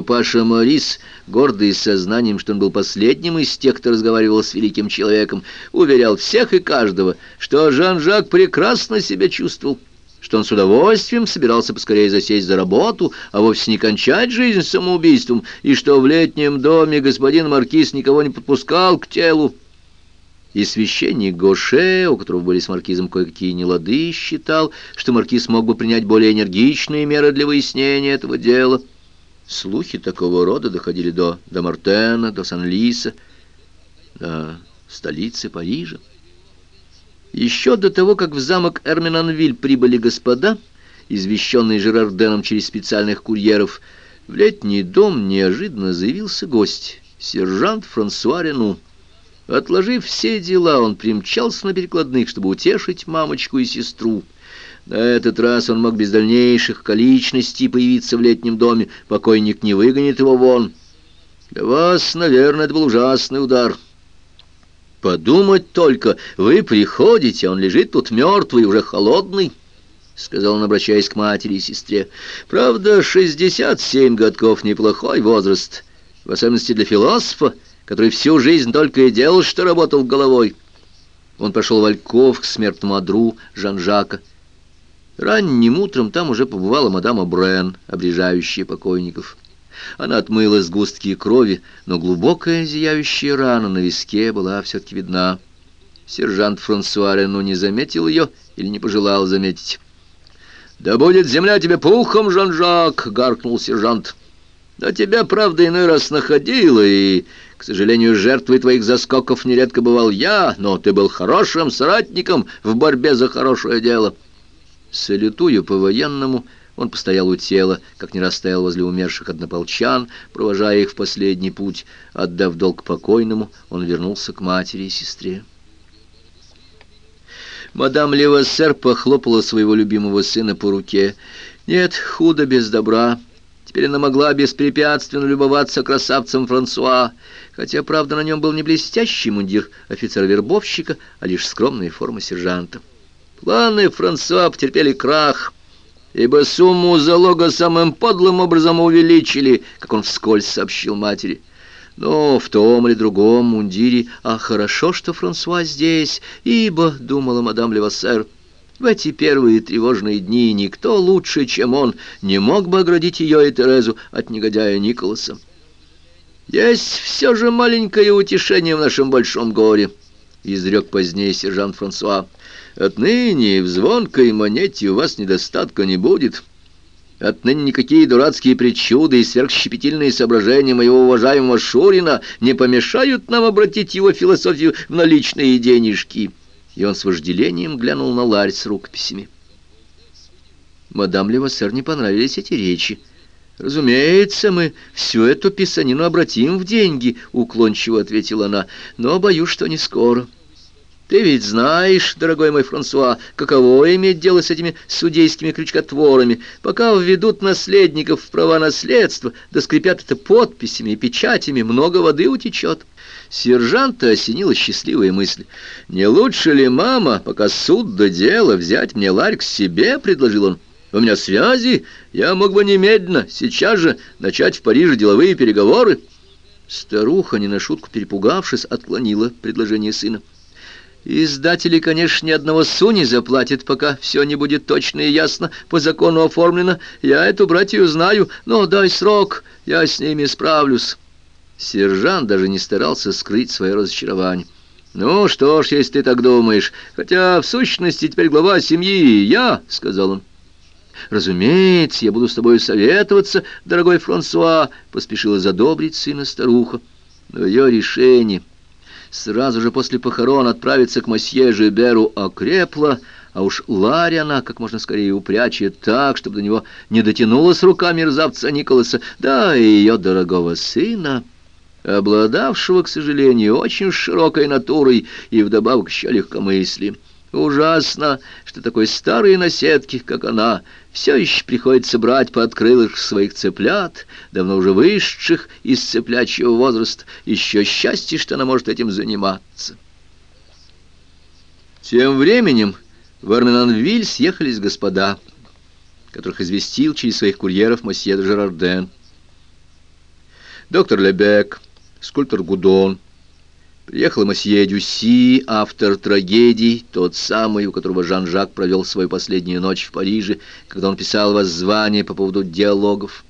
Папаша Морис, гордый сознанием, что он был последним из тех, кто разговаривал с великим человеком, уверял всех и каждого, что Жан-Жак прекрасно себя чувствовал, что он с удовольствием собирался поскорее засесть за работу, а вовсе не кончать жизнь самоубийством, и что в летнем доме господин Маркиз никого не подпускал к телу. И священник Гоше, у которого были с маркизом кое-какие нелады, считал, что маркиз мог бы принять более энергичные меры для выяснения этого дела. Слухи такого рода доходили до Дамартена, до Сан-Лиса, до столицы Парижа. Еще до того, как в замок Эрминанвиль прибыли господа, извещенные Жерарденом через специальных курьеров, в летний дом неожиданно заявился гость, сержант Франсуа Рену. Отложив все дела, он примчался на перекладных, чтобы утешить мамочку и сестру. На этот раз он мог без дальнейших количностей появиться в летнем доме. Покойник не выгонит его вон. Для вас, наверное, это был ужасный удар. Подумать только, вы приходите, он лежит тут мертвый, уже холодный, — сказал он, обращаясь к матери и сестре. Правда, шестьдесят семь годков — неплохой возраст, в особенности для философа, который всю жизнь только и делал, что работал головой. Он пошел в Альков к смертному одру Жан-Жака. Ранним утром там уже побывала мадама Брен, обрежающая покойников. Она отмыла сгустки крови, но глубокая зияющая рана на виске была все-таки видна. Сержант Франсуа Рену не заметил ее или не пожелал заметить. «Да будет земля тебе пухом, Жан-Жак!» — гаркнул сержант. «Да тебя, правда, иной раз находила, и, к сожалению, жертвой твоих заскоков нередко бывал я, но ты был хорошим соратником в борьбе за хорошее дело». Салютую по-военному, он постоял у тела, как не расстоял возле умерших однополчан, провожая их в последний путь. Отдав долг покойному, он вернулся к матери и сестре. Мадам Левассер похлопала своего любимого сына по руке. «Нет, худо без добра». Теперь она могла беспрепятственно любоваться красавцем Франсуа, хотя, правда, на нем был не блестящий мундир офицера-вербовщика, а лишь скромная форма сержанта. Планы Франсуа потерпели крах, ибо сумму залога самым подлым образом увеличили, как он вскользь сообщил матери. Но в том или другом мундире, а хорошо, что Франсуа здесь, ибо, думала мадам Левассер, в эти первые тревожные дни никто лучше, чем он, не мог бы оградить ее и Терезу от негодяя Николаса. «Есть все же маленькое утешение в нашем большом горе», — изрек позднее сержант Франсуа. Отныне в звонкой монете у вас недостатка не будет. Отныне никакие дурацкие причуды и сверхщепетильные соображения моего уважаемого Шурина не помешают нам обратить его философию в наличные денежки». И он с вожделением глянул на ларь с рукописями. Мадам Левассер не понравились эти речи. «Разумеется, мы всю эту писанину обратим в деньги», — уклончиво ответила она, — «но боюсь, что не скоро». Ты ведь знаешь, дорогой мой Франсуа, каково иметь дело с этими судейскими крючкотворами, пока введут наследников в права наследства, да скрипят это подписями и печатями, много воды утечет. Сержанта осенила счастливая мысль. «Не лучше ли, мама, пока суд до дела, взять мне ларь к себе?» — предложил он. «У меня связи, я мог бы немедленно, сейчас же, начать в Париже деловые переговоры». Старуха, не на шутку перепугавшись, отклонила предложение сына. Издатели, конечно, ни одного су не заплатят, пока все не будет точно и ясно, по закону оформлено. Я эту братью знаю, но дай срок, я с ними справлюсь». Сержант даже не старался скрыть свое разочарование. «Ну что ж, если ты так думаешь, хотя в сущности теперь глава семьи я», — сказал он. «Разумеется, я буду с тобой советоваться, дорогой Франсуа», — поспешила задобрить сына старуха. Но ее решение сразу же после похорон отправиться к мосье Жиберу окрепла, а уж Ларри как можно скорее упрячет так, чтобы до него не дотянулась рука мерзавца Николаса, да и ее дорогого сына, обладавшего, к сожалению, очень широкой натурой и вдобавок еще легкомыслием. Ужасно, что такой старой наседки, как она, все еще приходится брать под крылышек своих цыплят, давно уже вышедших из цыплячьего возраста. Еще счастье, что она может этим заниматься. Тем временем в Арменанвиль съехались господа, которых известил через своих курьеров мосье де Жерарден. доктор Лебек, скульптор Гудон. Приехал мосье Дюси, автор трагедий, тот самый, у которого Жан-Жак провел свою последнюю ночь в Париже, когда он писал воззвание по поводу диалогов.